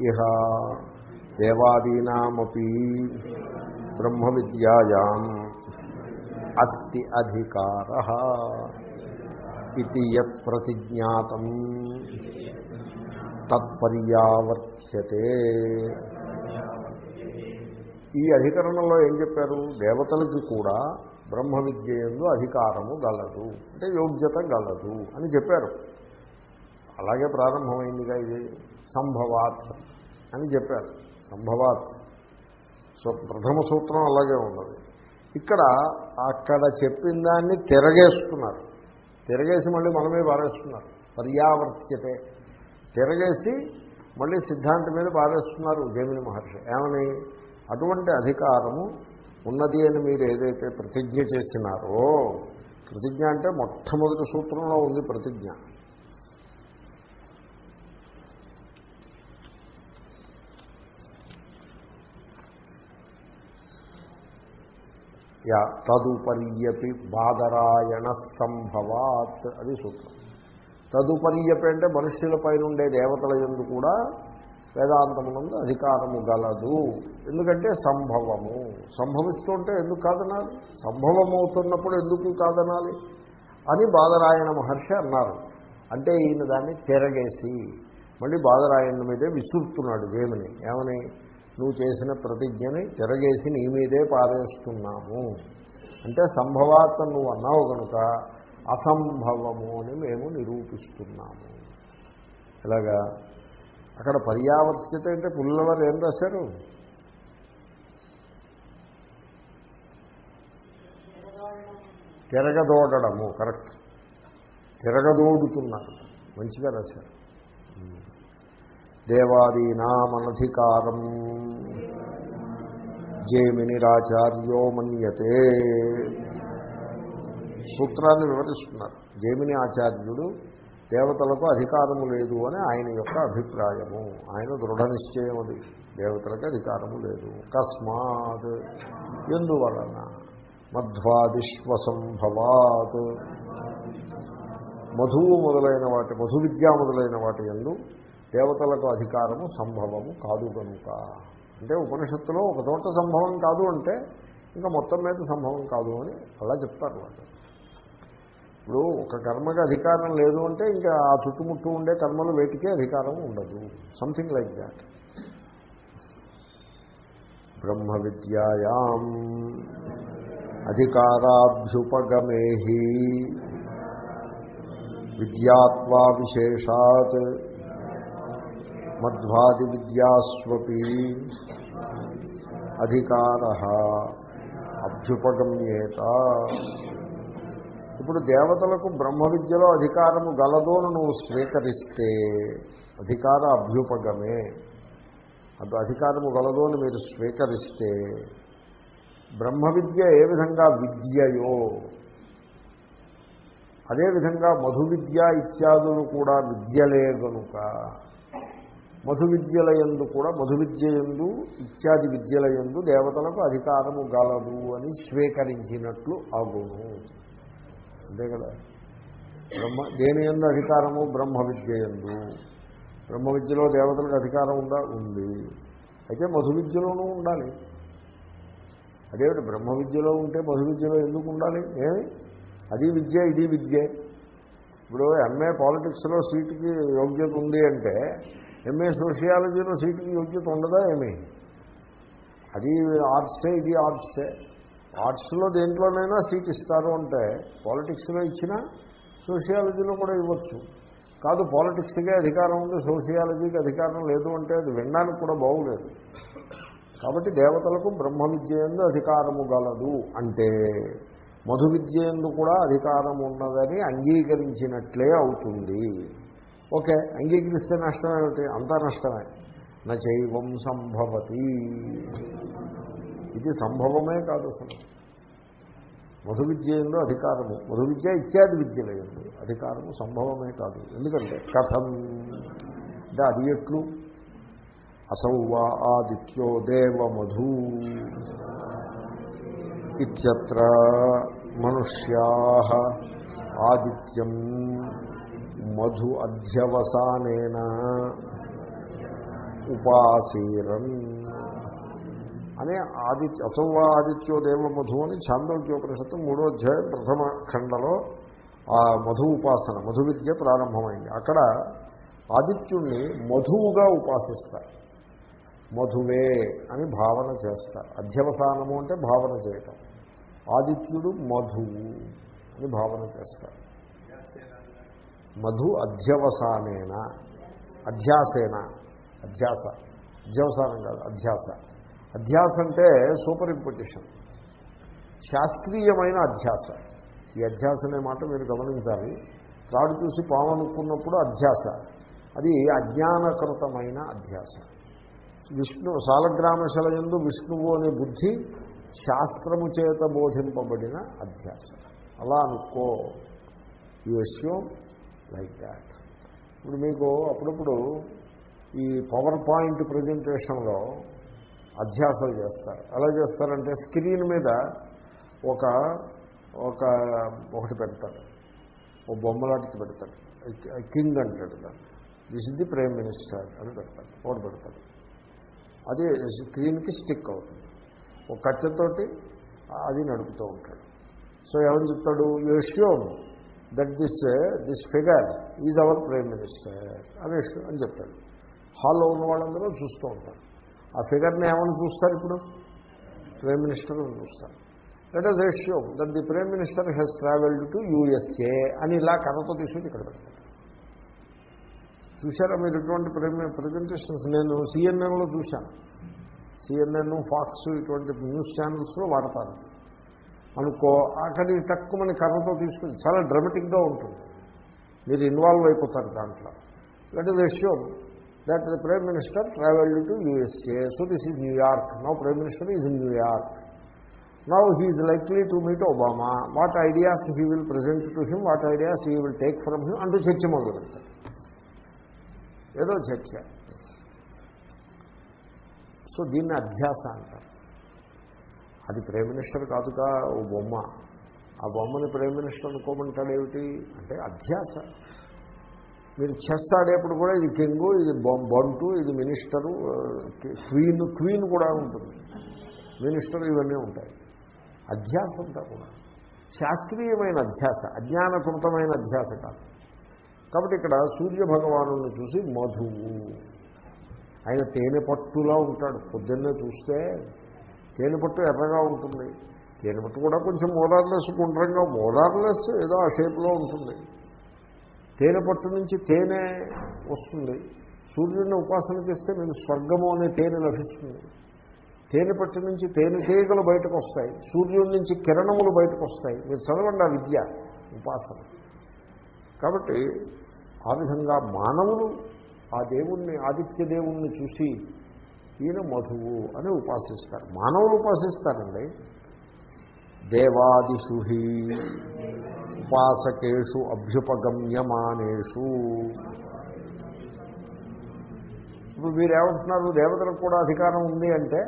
ఇహ దేవాదీనామీ బ్రహ్మ విద్యాయాం అస్తి అధికార ఇది యత్ ప్రతిజ్ఞాతం తత్పర్యావర్త్యతే ఈ అధికరణంలో ఏం చెప్పారు? దేవతలకి కూడా బ్రహ్మ విద్య ఎందు అధికారము గలదు అంటే యోగ్యత గలదు అని చెప్పారు. అలాగే ప్రారంభమైందిగా ఇది సంభవాత్ అని చెప్పారు. సంభవాత్. సో ప్రథమ సూత్రం అలాగే ఉన్నది. ఇక్కడ అక్కడ చెప్పిన దాన్ని తిరగేస్తున్నారు. తిరగేసి మళ్ళీ మనమే పారేస్తున్నారు. పర్యావర్త్యతే తిరగేసి మళ్ళీ సిద్ధాంతం మీద పారేస్తున్నారు దేవిని మహర్షి. ఏమని? అటువంటి అధికారము ఉన్నది అని మీరు ఏదైతే ప్రతిజ్ఞ చేసినారో ప్రతిజ్ఞ అంటే మొట్టమొదటి సూత్రంలో ఉంది ప్రతిజ్ఞ. యా తదుపరియపి బాదరాయణ సంభవాత్ అది సూత్రం. తదుపరియపి అంటే మనుష్యులపై ఉండే దేవతల ఎందు కూడా వేదాంతమునందు అధికారము గలదు. ఎందుకంటే సంభవము. సంభవిస్తుంటే ఎందుకు కాదనాలి? సంభవమవుతున్నప్పుడు ఎందుకు కాదనాలి? అని బాదరాయణ మహర్షి అన్నారు. అంటే ఈయన దాన్ని తిరగేసి మళ్ళీ బాదరాయణ మీదే విసురుతున్నాడు దేమిని ఏమని? నువ్వు చేసిన ప్రతిజ్ఞని తిరగేసి నీ మీదే పారేస్తున్నాము. అంటే సంభవాత్ నువ్వు అన్నావు కనుక అసంభవము అని మేము నిరూపిస్తున్నాము. ఇలాగా అక్కడ పర్యావర్త్యత అంటే పుల్లవారు ఏం రాశారు? తిరగదోడము కరెక్ట్. తిరగదోడుతున్నారు. మంచిగా రాశారు. దేవాదీనామనధికారం. జేమినిరాచార్యో మన్యతే. సూత్రాన్ని వివరిస్తున్నారు. జేమిని ఆచార్యుడు దేవతలకు అధికారము లేదు అని ఆయన యొక్క అభిప్రాయము. ఆయన దృఢ నిశ్చయం అది. దేవతలకు అధికారము లేదు. కస్మాత్ ఎందువలన? మధ్వాదిశ్వసంభవాత్. మధువు మొదలైన వాటి మధు విద్యా మొదలైన వాటి ఎందు దేవతలకు అధికారము సంభవము కాదు కనుక. అంటే ఉపనిషత్తులో ఒక చోట సంభవం కాదు అంటే ఇంకా మొత్తం మీద సంభవం కాదు అని అలా చెప్తారు వాళ్ళు. ఇప్పుడు ఒక కర్మకి అధికారం లేదు అంటే ఇంకా ఆ చుట్టుముట్టు ఉండే కర్మలు వేటికే అధికారం ఉండదు. సంథింగ్ లైక్ దాట్ బ్రహ్మ విద్యాయాం అధికారాభ్యుపగమే విద్యాత్వా విశేషాత్ మధ్వాది విద్యాస్వపి అధికార అభ్యుపగమ్యేత. ఇప్పుడు దేవతలకు బ్రహ్మ విద్యలో అధికారము గలదోను నువ్వు స్వీకరిస్తే అధికార అభ్యుపగమే. అది అధికారము గలదో అని మీరు స్వీకరిస్తే బ్రహ్మ విద్య ఏ విధంగా విద్యయో అదేవిధంగా మధు విద్య ఇత్యాదులు కూడా విద్యలే గనుక మధు విద్యలయందు కూడా మధు విద్యయందు ఇత్యాది విద్యలయందు దేవతలకు అధికారము గలదు అని స్వీకరించినట్లు అగును. అంతే కదా? బ్రహ్మ దేని ఎందు అధికారము? బ్రహ్మ విద్యయందు బ్రహ్మ విద్యలో దేవతలకు అధికారం ఉందా? ఉంది. అయితే మధు విద్యలోనూ ఉండాలి. అదేమిటి? బ్రహ్మ విద్యలో ఉంటే మధు విద్యలో ఎందుకు ఉండాలి? ఏమి? అది విద్య ఇది విద్యే. ఇప్పుడు ఎంఏ పాలిటిక్స్లో సీటుకి యోగ్యత ఉంది అంటే ఎంఏ సోషియాలజీలో సీటుకి యోగ్యత ఉండదా ఏమి? అది ఆర్ట్సే ఇది ఆర్ట్సే. ఆర్ట్స్లో దేంట్లోనైనా సీట్ ఇస్తారు అంటే పాలిటిక్స్లో ఇచ్చినా సోషియాలజీలో కూడా ఇవ్వచ్చు. కాదు పాలిటిక్స్కే అధికారం ఉంది సోషియాలజీకి అధికారం లేదు అంటే అది వినడానికి కూడా బాగులేదు. కాబట్టి దేవతలకు బ్రహ్మ విద్య ఎందు అధికారము గలదు అంటే మధు విద్య ఎందు కూడా అధికారం ఉన్నదని అంగీకరించినట్లే అవుతుంది. ఓకే అంగీకరిస్తే నష్టం ఏమిటి? అంతా నష్టమే. నైవం సంభవతి. ఇది సంభవమే కాదు అసలు. మధు విద్య అధికారము. మధు విద్య ఇత్యాది విద్యల. అధికారము సంభవమే కాదు. ఎందుకంటే కథం. అంటే అది ఎట్లు? అసౌ వా ఆదిత్యో దేవ మధు ఇత్యత్ర మనుష్యా ఆదిత్యం మధు అధ్యవసానేన ఉపాసీరన్ అనే ఆదిత్య అసౌవ ఆదిత్యో దేవ మధు అని ఛాందోగ్యోపనిషత్తు మూడో అధ్యాయం ప్రథమ ఖండలో ఆ మధు ఉపాసన మధు విద్య ప్రారంభమైంది. అక్కడ ఆదిత్యుణ్ణి మధువుగా ఉపాసిస్తారు. మధువే అని భావన చేస్తారు. అధ్యవసానము అంటే భావన చేయటం. ఆదిత్యుడు మధువు అని భావన చేస్తారు. మధు అధ్యవసానేన. అధ్యాసేన. అధ్యాస. అధ్యవసానం కాదు అధ్యాస. అధ్యాస అంటే సూపర్ ఇంపోజిషన్. శాస్త్రీయమైన అధ్యాస. ఈ అధ్యాస అనే మాట మీరు గమనించాలి. త్రాడు చూసి పాము అనుకున్నప్పుడు అధ్యాస. అది అజ్ఞానకృతమైన అధ్యాస. విష్ణు సాలగ్రామశల ఎందు విష్ణువు అనే బుద్ధి శాస్త్రము చేత బోధింపబడిన అధ్యాస. అలా అనుకో. You assume like that. ఇప్పుడు మీకు అప్పుడప్పుడు ఈ పవర్ పాయింట్ ప్రజెంటేషన్లో అధ్యాసాలు చేస్తారు. ఎలా చేస్తారంటే స్క్రీన్ మీద ఒక ఒక ఒకటి పెడతాడు ఓ బొమ్మలాటికి పెడతాడు కింగ్ అంటాడు దాన్ని. దిస్ ది ప్రైమ్ మినిస్టర్ అని పెడతాడు ఒకటి పెడతాడు అది స్క్రీన్కి స్టిక్ అవుతుంది. ఒక కట్టెతోటి అది నడుపుతూ ఉంటాడు. సో ఏమని చెప్తాడు? Assume that this this figure is our prime minister అని అని చెప్తాడు. హాల్లో ఉన్న వాళ్ళందరూ చూస్తూ ఉంటారు. ఆ ఫిగర్ని ఏమని చూస్తారు ఇప్పుడు? ప్రైమ్ మినిస్టర్ అని చూస్తారు. Let us assume that the prime minister has travelled to USA అని ఇలా కథతో తీసుకొచ్చి ఇక్కడ పెడతాడు చూశారా మీరు ఇటువంటి ప్రజెంటేషన్స్ నేను సిఎన్ఎన్లో చూశాను. సిఎన్ఎన్ ఫాక్స్ ఇటువంటి న్యూస్ ఛానల్స్లో వాడతాను. అనుకో అక్కడి తక్కువని కర్రతో తీసుకుని చాలా డ్రమటిక్గా ఉంటుంది. మీరు ఇన్వాల్వ్ అయిపోతారు దాంట్లో. That is assure that the prime minister travelled to USA so this is New York now prime minister is in New York now he is likely to meet Obama what ideas he will present to him what ideas he will take from him అంటూ చర్చ మొదలు పెడతారు ఏదో చర్చ. So దీన్ని అధ్యాస అంటారు. అది ప్రైమ్ మినిస్టర్ కాదుగా ఓ బొమ్మ. ఆ బొమ్మని ప్రైమ్ మినిస్టర్ అనుకోమంటాడు ఏమిటి అంటే అధ్యాస. మీరు చెస్ ఆడేప్పుడు కూడా ఇది కింగు ఇది బంటు ఇది మినిస్టరు క్వీన్ క్వీన్ కూడా ఉంటుంది. మినిస్టర్ ఇవన్నీ ఉంటాయి. అధ్యాస అంతా కూడా. శాస్త్రీయమైన అధ్యాస అజ్ఞానకృతమైన అధ్యాస కాదు. కాబట్టి ఇక్కడ సూర్య భగవాను చూసి మధువు. ఆయన తేనె పట్టులా ఉంటాడు. పొద్దున్నే చూస్తే తేనెపట్టు ఎర్రగా ఉంటుంది. తేనెపట్టు కూడా కొంచెం మోదార్లెస్ గుండ్రంగా మోదార్లెస్ ఏదో ఆ షేప్లో ఉంటుంది. తేనెపట్టు నుంచి తేనె వస్తుంది. సూర్యుడిని ఉపాసన చేస్తే మీకు స్వర్గము అనే తేనె లభిస్తుంది. తేనెపట్టు నుంచి తేనె తీగలు బయటకు వస్తాయి. సూర్యుడి నుంచి కిరణములు బయటకు వస్తాయి. మీరు చదవండి ఆ విద్య ఉపాసన. కాబట్టి ఆ విధంగా మానవులు ఆ దేవుణ్ణి ఆదిత్య దేవుణ్ణి చూసి ఈయన మధువు అని ఉపాసిస్తారు. మానవులు ఉపాసిస్తారండి. దేవాదిషుహి ఉపాసకేషు అభ్యుపగమ్యమానేషు. ఇప్పుడు మీరు ఏమంటున్నారు దేవతలకు కూడా అధికారం ఉంది అంటే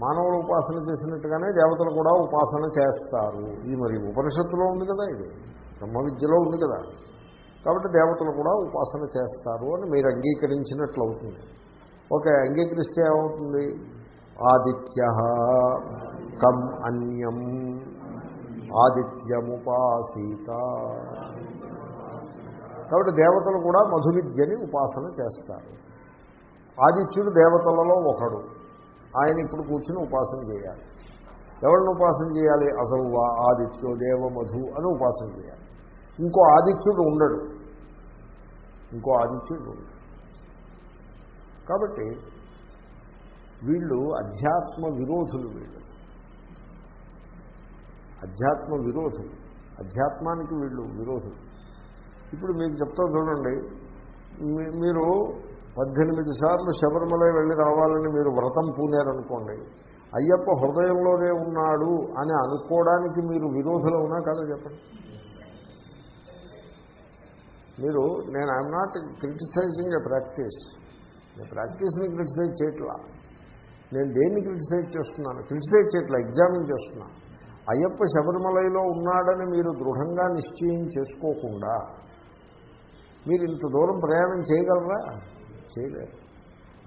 మానవులు ఉపాసన చేసినట్టుగానే దేవతలు కూడా ఉపాసన చేస్తారు. ఇది మరి ఉపనిషత్తులో ఉంది కదా ఇది. బ్రహ్మ విద్యలో ఉంది కదా. కాబట్టి దేవతలు కూడా ఉపాసన చేస్తారు అని మీరు అంగీకరించినట్లు అవుతుంది ఓకే అంగీకరిస్తే ఏమవుతుంది? ఆదిత్య కం అన్యం. ఆదిత్యముపాసీత. కాబట్టి దేవతలు కూడా మధువిద్యని ఉపాసన చేస్తారు. ఆదిత్యుడు దేవతలలో ఒకడు. ఆయన ఇప్పుడు కూర్చుని ఉపాసన చేయాలి. ఎవరిని ఉపాసన చేయాలి? అసలు ఆదిత్యో దేవ మధు అని ఉపాసన చేయాలి. ఇంకో ఆదిత్యుడు ఉండడు. ఇంకో ఆదిత్యుడు ఉండడు. కాబట్టి వీళ్ళు అధ్యాత్మ విరోధులు వీళ్ళు. అధ్యాత్మ విరోధులు. అధ్యాత్మానికి వీళ్ళు విరోధులు. ఇప్పుడు మీకు చెప్తా చూడండి. మీరు పద్దెనిమిది సార్లు శబరిమల వెళ్ళి రావాలని మీరు వ్రతం పూనారనుకోండి. అయ్యప్ప హృదయంలోనే ఉన్నాడు అని అనుకోవడానికి మీరు విరోధులు ఉన్నా కదా చెప్పండి? మీరు నేను I'm not criticising a practice నేను ప్రాక్టీస్ని క్రిటిసైజ్ చేయట్లా. నేను దేన్ని క్రిటిసైజ్ చేస్తున్నాను? క్రిటిసైజ్ చేయట్లా ఎగ్జామిన్ చేస్తున్నాను అయ్యప్ప శబరిమలలో ఉన్నాడని మీరు దృఢంగా నిశ్చయం చేసుకోకుండా మీరు ఇంత దూరం ప్రయాణం చేయగలరా? చేయలేరు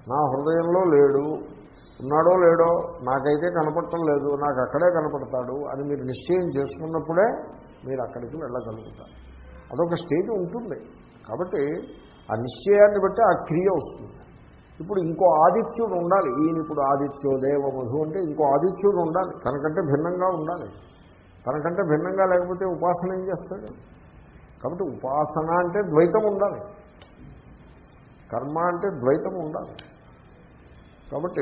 నా హృదయంలో లేడు. ఉన్నాడో లేడో నాకైతే కనపడటం లేదు. నాకు అక్కడే కనపడతాడు అని మీరు నిశ్చయం చేసుకున్నప్పుడే మీరు అక్కడికి వెళ్ళగలుగుతారు. అదొక స్టేజ్ ఉంటుంది. కాబట్టి ఆ నిశ్చయాన్ని బట్టి ఆ క్రియ వస్తుంది. ఇప్పుడు ఇంకో ఆదిత్యుడు ఉండాలి. ఈయన ఇప్పుడు ఆదిత్యోదేవ మధు అంటే ఇంకో ఆదిత్యుడు ఉండాలి. తనకంటే భిన్నంగా ఉండాలి. తనకంటే భిన్నంగా లేకపోతే ఉపాసన ఏం చేస్తాడు? కాబట్టి ఉపాసన అంటే ద్వైతం ఉండాలి. కర్మ అంటే ద్వైతం ఉండాలి. కాబట్టి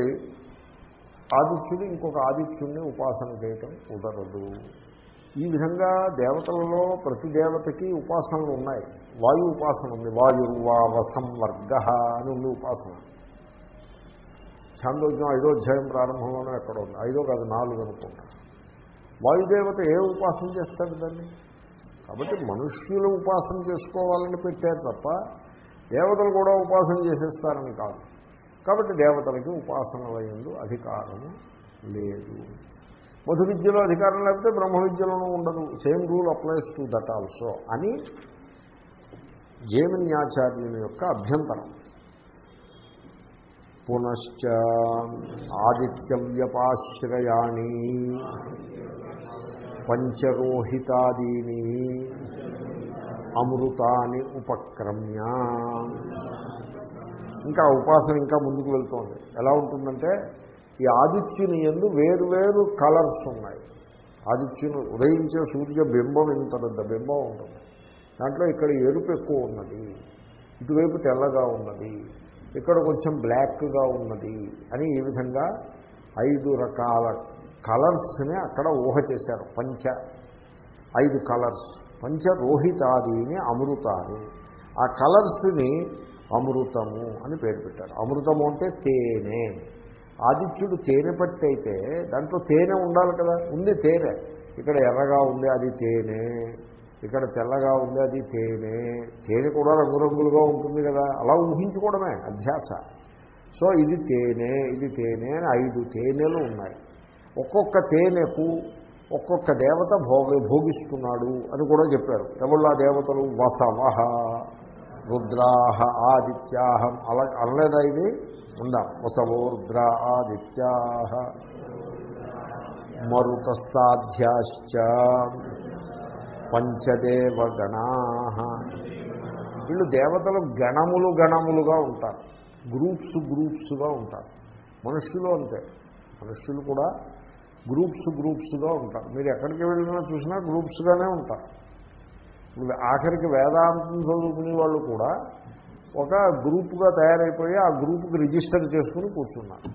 ఆదిత్యుడు ఇంకొక ఆదిత్యుడిని ఉపాసన చేయటం కుదరదు. ఈ విధంగా దేవతలలో ప్రతి దేవతకి ఉపాసనలు ఉన్నాయి. వాయు ఉపాసన ఉంది. వాయుర్వా వసంవర్గ అని ఉంది ఉపాసన. ఛాందోజ్ఞం ఐదో అధ్యాయం ప్రారంభంలోనే ఎక్కడ ఉంది. ఐదో కాదు నాలుగు అనుకుంటా. వాయుదేవత ఏ ఉపాసన చేస్తాడు దాన్ని? కాబట్టి మనుష్యులు ఉపాసన చేసుకోవాలని పెట్టారు తప్ప దేవతలు కూడా ఉపాసన చేసేస్తారని కాదు. కాబట్టి దేవతలకి ఉపాసనల ఎందు అధికారము లేదు. మధు విద్యలో అధికారం లేకపోతే బ్రహ్మ విద్యలోనూ ఉండదు. Same rule applies to that also అని జేమిన్యాచార్యుని యొక్క అభ్యంతరం. పునశ్చ ఆదిత్యవ్యపాశ్రయాణి పంచరోహితాదీని అమృతాన్ని ఉపక్రమ్య. ఇంకా ఉపాసన ఇంకా ముందుకు వెళ్తోంది. ఎలా ఉంటుందంటే ఈ ఆదిత్యుని ఎందు వేరు వేరు కలర్స్ ఉన్నాయి. ఆదిత్యుని ఉదయించే సూర్య బింబం ఇంత పెద్ద బింబం ఉంటుంది. దాంట్లో ఇక్కడ ఎరుపు ఎక్కువ ఉన్నది. ఇటువైపు తెల్లగా ఉన్నది. ఇక్కడ కొంచెం బ్లాక్గా ఉన్నది అని ఈ విధంగా ఐదు రకాల కలర్స్ని అక్కడ ఊహ చేశారు. పంచ ఐదు కలర్స్. పంచ రోహితాదీని అమృతాలు. ఆ కలర్స్ని అమృతము అని పేరు పెట్టారు. అమృతము అంటే తేనె. ఆదిత్యుడు తేనె పట్టి అయితే దాంట్లో తేనె ఉండాలి కదా. ఉంది తేనె. ఇక్కడ ఎర్రగా ఉంది అది తేనె. ఇక్కడ తెల్లగా ఉంది అది తేనె. తేనె కూడా రంగురంగులుగా ఉంటుంది కదా. అలా ఊహించుకోవడమే అధ్యాస. సో ఇది తేనె ఇది తేనె అని ఐదు తేనెలు ఉన్నాయి. ఒక్కొక్క తేనెకు ఒక్కొక్క దేవత భోగ భోగిస్తున్నాడు అని కూడా చెప్పారు. ఎవళ్ళ దేవతలు? వసవహ రుద్రాహ ఆదిత్యాహం. అలా అనలేదా ఇది? ఉందాం? వసవో రుద్ర ఆదిత్యాహ. మరుత సాధ్యాశ్చ పంచదేవగణా. వీళ్ళు దేవతలు గణములు గణములుగా ఉంటారు. గ్రూప్స్ గ్రూప్స్గా ఉంటారు. మనుష్యులు అంతే. మనుష్యులు కూడా గ్రూప్స్ గ్రూప్స్గా ఉంటారు. మీరు ఎక్కడికి వెళ్ళినా చూసినా గ్రూప్స్గానే ఉంటారు. ఇప్పుడు ఆఖరికి వేదాంతం చదువుకునే వాళ్ళు కూడా ఒక గ్రూప్గా తయారైపోయి ఆ గ్రూప్కి రిజిస్టర్ చేసుకుని కూర్చున్నారు.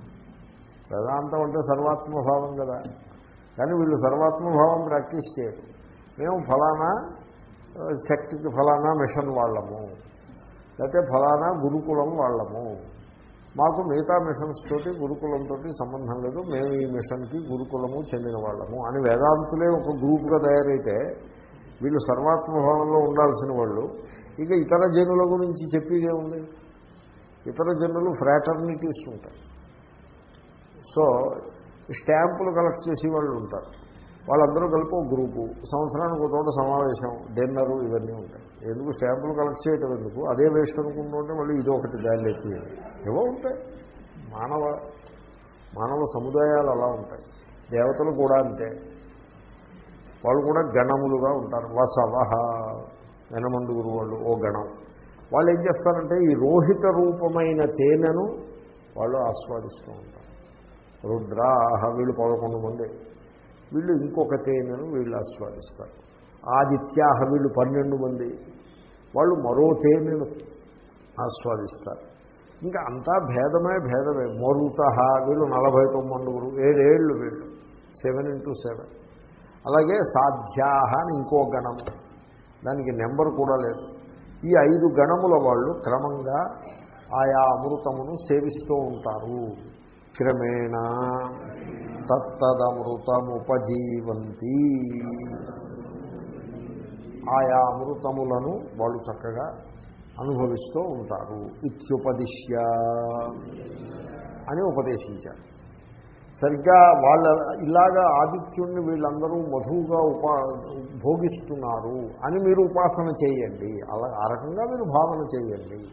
వేదాంతం అంటే సర్వాత్మభావం కదా. కానీ వీళ్ళు సర్వాత్మభావం ప్రాక్టీస్ చేయరు. మేము ఫలానా శక్తికి ఫలానా మిషన్ వాళ్ళము. లేకపోతే ఫలానా గురుకులం వాళ్ళము. మాకు మిగతా మిషన్స్ తోటి గురుకులంతో సంబంధం లేదు. మేము ఈ మిషన్కి గురుకులము చెందిన వాళ్ళము అని వేదాంతులే ఒక గ్రూప్గా తయారైతే వీళ్ళు సర్వాత్మభావంలో ఉండాల్సిన వాళ్ళు. ఇక ఇతర జనుల గురించి చెప్పేదే ఉంది ఇతర జనులు ఫ్రాటర్నిటీస్ ఉంటాయి సో స్టాంపులు కలెక్ట్ చేసే వాళ్ళు ఉంటారు. వాళ్ళందరూ కలిపి ఒక గ్రూపు. సంవత్సరానికి ఒక చోట సమావేశం డిన్నరు ఇవన్నీ ఉంటాయి. ఎందుకు స్టాంపులు కలెక్ట్ చేయటం ఎందుకు? అదే వేస్ట్ అనుకుంటుంటే మళ్ళీ ఇది ఒకటి దాన్ని ఎత్తి ఏవో ఉంటాయి. మానవ మానవ సముదాయాలు అలా ఉంటాయి. దేవతలు కూడా అంతే. వాళ్ళు కూడా గణములుగా ఉంటారు. వసవహ వెనమండుగురు వాళ్ళు ఓ గణం. వాళ్ళు ఏం చేస్తారంటే ఈ రోహిత రూపమైన తేనెను వాళ్ళు ఆస్వాదిస్తూ ఉంటారు. రుద్రాహ వీళ్ళు పదకొండు మంది. వీళ్ళు ఇంకొక తేనెను వీళ్ళు ఆస్వాదిస్తారు. ఆదిత్యాహ వీళ్ళు పన్నెండు మంది. వాళ్ళు మరో తేనెను ఆస్వాదిస్తారు. ఇంకా అంతా భేదమే భేదమే. మరుత వీళ్ళు నలభై తొమ్మిదిగురు ఏడేళ్ళు వీళ్ళు. Seven into seven. అలాగే సాధ్యాహ అని ఇంకో గణము. దానికి నెంబర్ కూడా లేదు. ఈ ఐదు గణముల వాళ్ళు క్రమంగా ఆయా అమృతమును సేవిస్తూ ఉంటారు. క్రమేణ తత్తదమృతముపజీవంతి. ఆయా అమృతములను వాళ్ళు చక్కగా అనుభవిస్తూ ఉంటారు. ఇత్యుపదిశ్య అని ఉపదేశించారు. సరిగ్గా వాళ్ళ ఇలాగా ఆదిత్యుణ్ణి వీళ్ళందరూ మధువుగా ఉపా భోగిస్తున్నారు అని మీరు ఉపాసన చేయండి. అలా ఆ రకంగా మీరు భావన చేయండి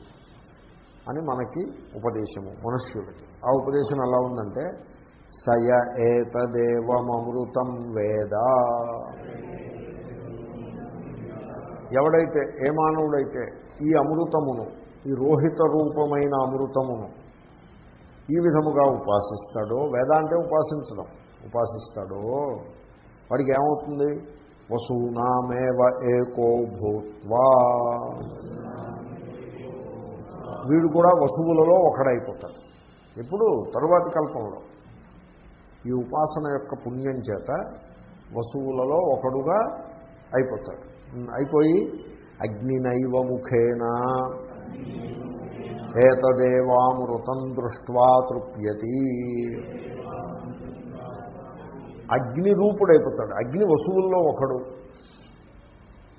అని మనకి ఉపదేశము మనుష్యులకి ఆ ఉపదేశం ఎలా ఉందంటే సయ ఏతదేవమృతం వేద. ఎవడైతే ఏ మానవుడైతే ఈ అమృతమును ఈ రోహిత రూపమైన అమృతమును ఈ విధముగా ఉపాసిస్తాడో వేద అంటే ఉపాసించడం ఉపాసిస్తాడో వాడికి ఏమవుతుంది వసూనామేవ ఏకో భూత్వా. వీడు కూడా వసువులలో ఒకడైపోతాడు. ఇప్పుడు తరువాతి కల్పంలో. ఈ ఉపాసన యొక్క పుణ్యం చేత వసువులలో ఒకడుగా అయిపోతాడు. అయిపోయి అగ్నినైవ ముఖేన. ఏతదేవామృతం దృష్ట్వా తృప్యతి. అగ్ని రూపుడైపోతాడు. అగ్ని వసువుల్లో ఒకడు.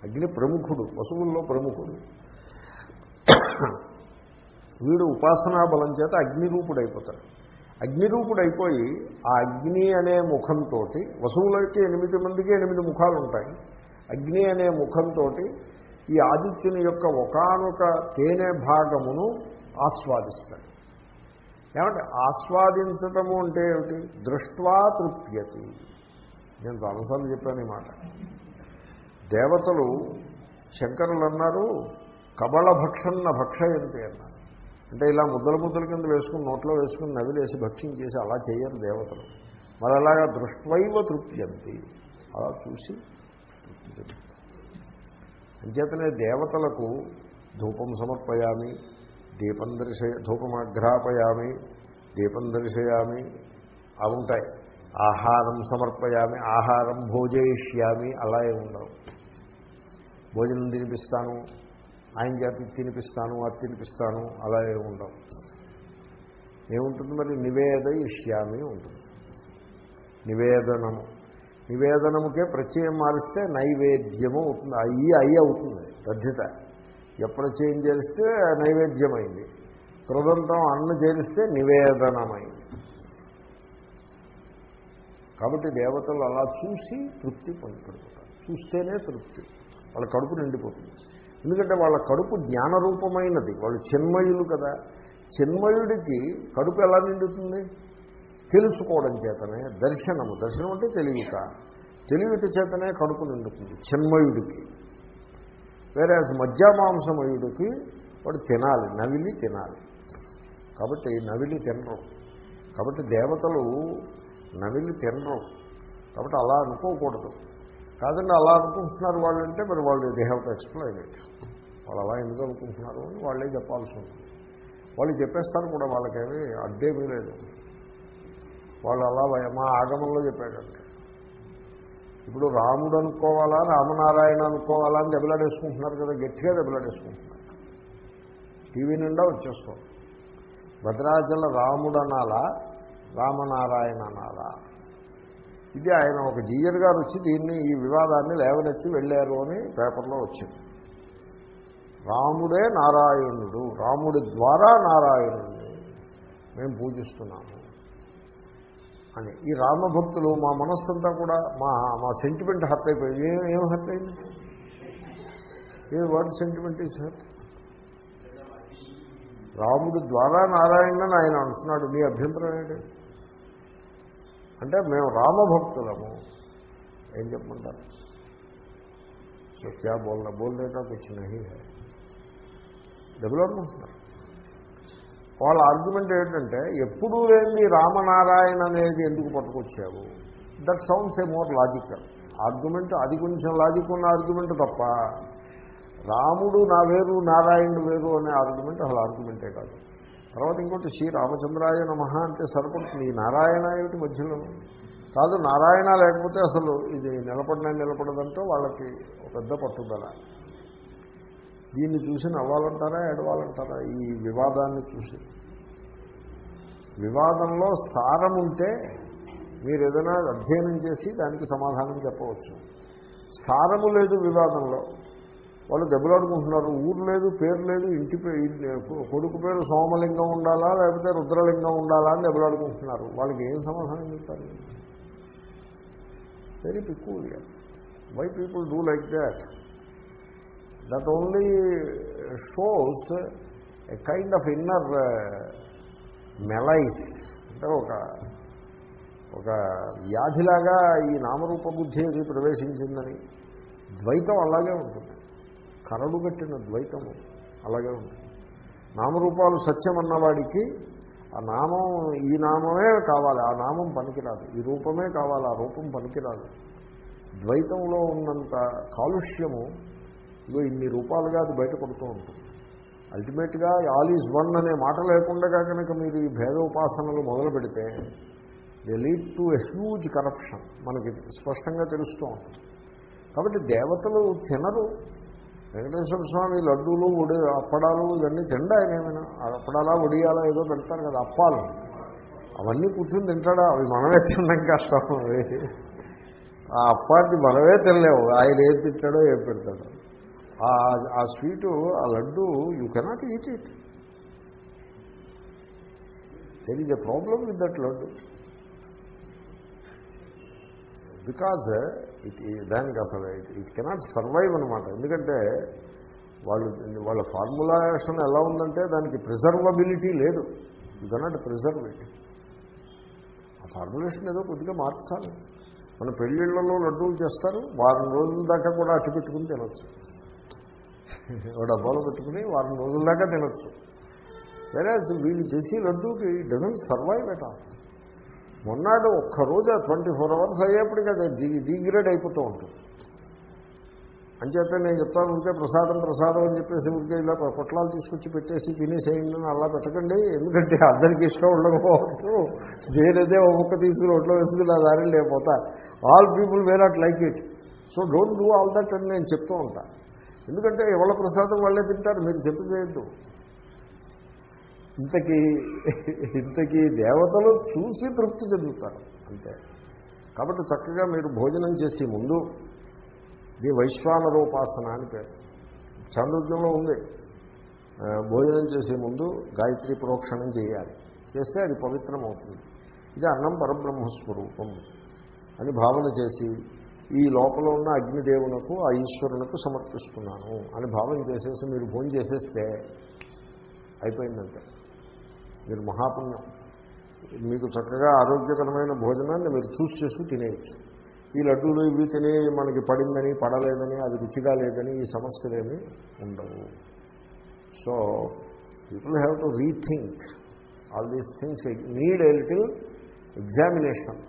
అగ్ని ప్రముఖుడు వసువుల్లో ప్రముఖుడు. వీడు ఉపాసనా బలం చేత అగ్నిరూపుడైపోతాడు అగ్నిరూపుడైపోయి ఆ అగ్ని అనే ముఖంతో వసువులకి ఎనిమిది మందికి ఎనిమిది ముఖాలు ఉంటాయి అగ్ని అనే ముఖంతో ఈ ఆదిత్యుని యొక్క ఒకనొక తేనె భాగమును ఆస్వాదిస్తాడు. ఏమంటే ఆస్వాదించటము అంటే ఏమిటి? దృష్ట్వా తృప్యతి. నేను చాలాసార్లు చెప్పాను ఈ మాట. దేవతలు శంకరులు అన్నారు కబళ భక్షన్న భక్షయంతి అన్నారు. అంటే ఇలా ముద్దల ముద్దల కింద వేసుకుని నోట్లో వేసుకుని నవిలేసి భక్షించేసి అలా చేయరు దేవతలు. మరి అలాగా దృష్ట్వైవ తృప్తి అలా చూసి తృప్తి అంచేతనే దేవతలకు ధూపం సమర్పయామి దీపం దర్శయ ధూపమాఘ్రాపయామి దీపం దర్శయామి అవి ఉంటాయి. ఆహారం సమర్పయామి ఆహారం భోజయిష్యామి అలా ఏమి ఉండవు. భోజనం తినిపిస్తాను ఆయన జాతి తినిపిస్తాను అది తినిపిస్తాను అలా ఉండవు. ఏముంటుంది మరి? నివేద ఇష్యామి ఉంటుంది. నివేదనము. నివేదనముకే ప్రత్యయం మారిస్తే నైవేద్యము అవుతుంది. అయ్యి అయ్యి అవుతుంది తద్ధిత. ఎప్రత్యయం చేరిస్తే నైవేద్యమైంది. కృదంతం అన్న చేరిస్తే నివేదనమైంది. కాబట్టి దేవతలు అలా చూసి తృప్తి పొందుతారు. చూస్తేనే తృప్తి. వాళ్ళ కడుపు నిండిపోతుంది. ఎందుకంటే వాళ్ళ కడుపు జ్ఞానరూపమైనది. వాళ్ళు చిన్మయులు కదా. చిన్మయుడికి కడుపు ఎలా నిండుతుంది? తెలుసుకోవడం చేతనే దర్శనము. దర్శనం అంటే తెలివిక. తెలివిత చేతనే కడుపు నిండుతుంది చిన్మయుడికి. వేరే మధ్యమాంసమయుడికి వాడు తినాలి నవిలి తినాలి. కాబట్టి నవిలి తినరు. కాబట్టి దేవతలు నవిలి తినరు. కాబట్టి అలా అనుకోకూడదు. కాదండి అలా అనుకుంటున్నారు వాళ్ళంటే మరి వాళ్ళు they have to explain it వాళ్ళు అలా ఎందుకు అనుకుంటున్నారు అని వాళ్ళే చెప్పాల్సి ఉంటుంది. వాళ్ళు చెప్పేస్తారు కూడా వాళ్ళకేమీ అడ్డేమీ లేదు. వాళ్ళు అలా మా ఆగమంలో చెప్పాడంటే ఇప్పుడు రాముడు అనుకోవాలా రామనారాయణ అనుకోవాలా అని దెబ్బలాడేసుకుంటున్నారు కదా గట్టిగా దెబ్బలాడేసుకుంటున్నారు. టీవీ నిండా వచ్చేస్తాం. భద్రాచల రాముడు అనాలా రామనారాయణ అనాలా? ఇది ఆయన ఒక జీయర్ గారు వచ్చి దీన్ని ఈ వివాదాన్ని లేవనెత్తి వెళ్ళారు అని పేపర్లో వచ్చింది. రాముడే నారాయణుడు. రాముడి ద్వారా నారాయణుడిని మేము పూజిస్తున్నాము అని. ఈ రామభక్తులు మా మనస్సంతా కూడా మా మా సెంటిమెంట్ హర్ట్ అయిపోయింది. ఏం ఏం హర్ట్ అయింది? ఏ వాట్ సెంటిమెంట్ ఈజ్ హర్ట్ రాముడి ద్వారా నారాయణని ఆయన అంటున్నాడు. మీ అభ్యంతరం ఏంటి? అంటే మేము రామభక్తులము. ఏం చెప్పమంటారు? సో క్యా బోల్నా బోల్నే కా కుచ్ వాళ్ళ ఆర్గ్యుమెంట్ ఏంటంటే ఎప్పుడూ లేని రామనారాయణ అనేది ఎందుకు పట్టుకొచ్చావు? That sounds a more logical. Argument అది కొంచెం లాజిక్ ఉన్న ఆర్గ్యుమెంట్ తప్ప రాముడు నా వేరు నారాయణుడు వేరు అనే ఆర్గ్యుమెంట్ అసలు ఆర్గ్యుమెంటే కాదు. తర్వాత ఇంకోటి శ్రీ రామచంద్రాయ నమ అంటే సరిపడుతుంది. ఈ నారాయణ ఏమిటి మధ్యలో? కాదు నారాయణ లేకపోతే అసలు ఇది నిలబడిన నిలబడదంటే వాళ్ళకి ఒక పెద్ద పట్టుదల. దీన్ని చూసి నవ్వాలంటారా ఏడవాలంటారా? ఈ వివాదాన్ని చూసి. వివాదంలో సారం ఉంటే మీరు ఏదైనా అధ్యయనం చేసి దానికి సమాధానం చెప్పవచ్చు. సారము లేదు వివాదంలో. వాళ్ళు దెబ్బలాడుకుంటున్నారు. ఊరు లేదు పేరు లేదు ఇంటి కొడుకు పేరు సోమలింగం ఉండాలా లేకపోతే రుద్రలింగం ఉండాలా అని దెబ్బలాడుకుంటున్నారు. వాళ్ళకి ఏం సమాధానం చెప్తారు? Very peculiar why people do like that that only shows a kind of inner malaise అంటే ఒక ఒక వ్యాధిలాగా ఈ నామరూప బుద్ధి అది ప్రవేశించిందని. ద్వైతం అలాగే ఉంటుంది. కరడుగట్టిన ద్వైతము అలాగే ఉంటుంది. నామరూపాలు సత్యం అన్నవాడికి ఆ నామం ఈ నామమే కావాలి ఆ నామం పనికిరాదు. ఈ రూపమే కావాలి ఆ రూపం పనికిరాదు. ద్వైతంలో ఉన్నంత కాలుష్యము ఇగో ఇన్ని రూపాలుగా అది బయటపడుతూ ఉంటుంది. అల్టిమేట్గా ఆల్ ఈజ్ వన్ అనే మాట లేకుండా కనుక మీరు ఈ భేదోపాసనలు మొదలు పెడితే they lead to a huge corruption మనకి స్పష్టంగా తెలుస్తూ ఉంటుంది. కాబట్టి దేవతలు తినరు. వెంకటేశ్వర స్వామి లడ్డూలు ఉడి అప్పడాలు ఇవన్నీ తిండా ఆయన ఏమైనా ఆ అప్పడాలా ఉడియాలా ఏదో పెడతారు కదా అప్పాలు. అవన్నీ కూర్చొని తింటాడా? అవి మనమే తినడం కష్టం అవి. ఆ అప్పాన్ని మనమే తినలేము. ఆయన ఏం తింటాడో ఏం పెడతాడో. ఆ- ఆ స్వీటు ఆ laddu you cannot eat it there is a problem with that laddu. Because it దానికి అసలు ఇట్ ఇట్ కెనాట్ సర్వైవ్ అనమాట ఎందుకంటే వాళ్ళు వాళ్ళ ఫార్ములాషన్ ఎలా ఉందంటే దానికి ప్రిజర్వబిలిటీ లేదు. యూ కెనాట్ ప్రిజర్వ్ ఇట్ ఆ ఫార్ములేషన్ ఏదో కొద్దిగా మార్చాలి. మన పెళ్ళిళ్ళలో లడ్డూలు చేస్తారు వారం రోజుల దాకా కూడా అట్టు పెట్టుకుని తినొచ్చు. ఒక డబ్బాలో పెట్టుకుని వారం రోజుల దాకా తినొచ్చు. వేరే వీళ్ళు చేసి లడ్డూకి డజన్ సర్వైవ్ ఎట్ ఆల్ మొన్నాడు ఒక్కరోజు ట్వంటీ ఫోర్ అవర్స్ అయ్యేప్పటికీ అది డిగ్రేడ్ అయిపోతూ ఉంటుంది. అంచేత నేను చెప్తాను ఉంటే ప్రసాదం ప్రసాదం అని చెప్పేసి ఉంటే ఇలా పొట్లాలు తీసుకొచ్చి పెట్టేసి తినేసేయండి అని అలా పెట్టకండి. ఎందుకంటే అందరికీ ఇష్టం ఉండకపోవచ్చు. వేరేదే ఒక ముక్క తీసుకుని ఒట్లో వేసుకుని నా దారిని లేకపోతా all people we not like it so don't do all that అని నేను చెప్తూ ఉంటాను ఎందుకంటే ఎవరి ప్రసాదం వాళ్ళే తింటారు మీరు చెప్పు చేయొద్దు. ఇంతకీ ఇంతకీ దేవతలు చూసి తృప్తి చెందుతారు అంతే. కాబట్టి చక్కగా మీరు భోజనం చేసే ముందు ఇది వైశ్వానరోపాసన అని పేరు. చాంద్రోగ్యంలో ఉంది. భోజనం చేసే ముందు గాయత్రి ప్రోక్షణం చేయాలి. చేస్తే అది పవిత్రం అవుతుంది ఇది అన్నం పరబ్రహ్మస్వరూపం అని భావన చేసి ఈ లోపల ఉన్న అగ్నిదేవునకు ఆ ఈశ్వరునకు సమర్పిస్తున్నాను అని భావన చేసేసి మీరు భోజనం చేసేస్తే అయిపోయిందంటే. మీరు మహాపుణ్యం. మీకు చక్కగా ఆరోగ్యకరమైన భోజనాన్ని మీరు చూస్ చేసుకుని తినేయచ్చు. ఈ లడ్డూలు ఇవి తిని మనకి పడిందని పడలేదని అది రుచిగా లేదని ఈ సమస్యలేమి ఉండవు. So people have to rethink all these things. Need a little examination.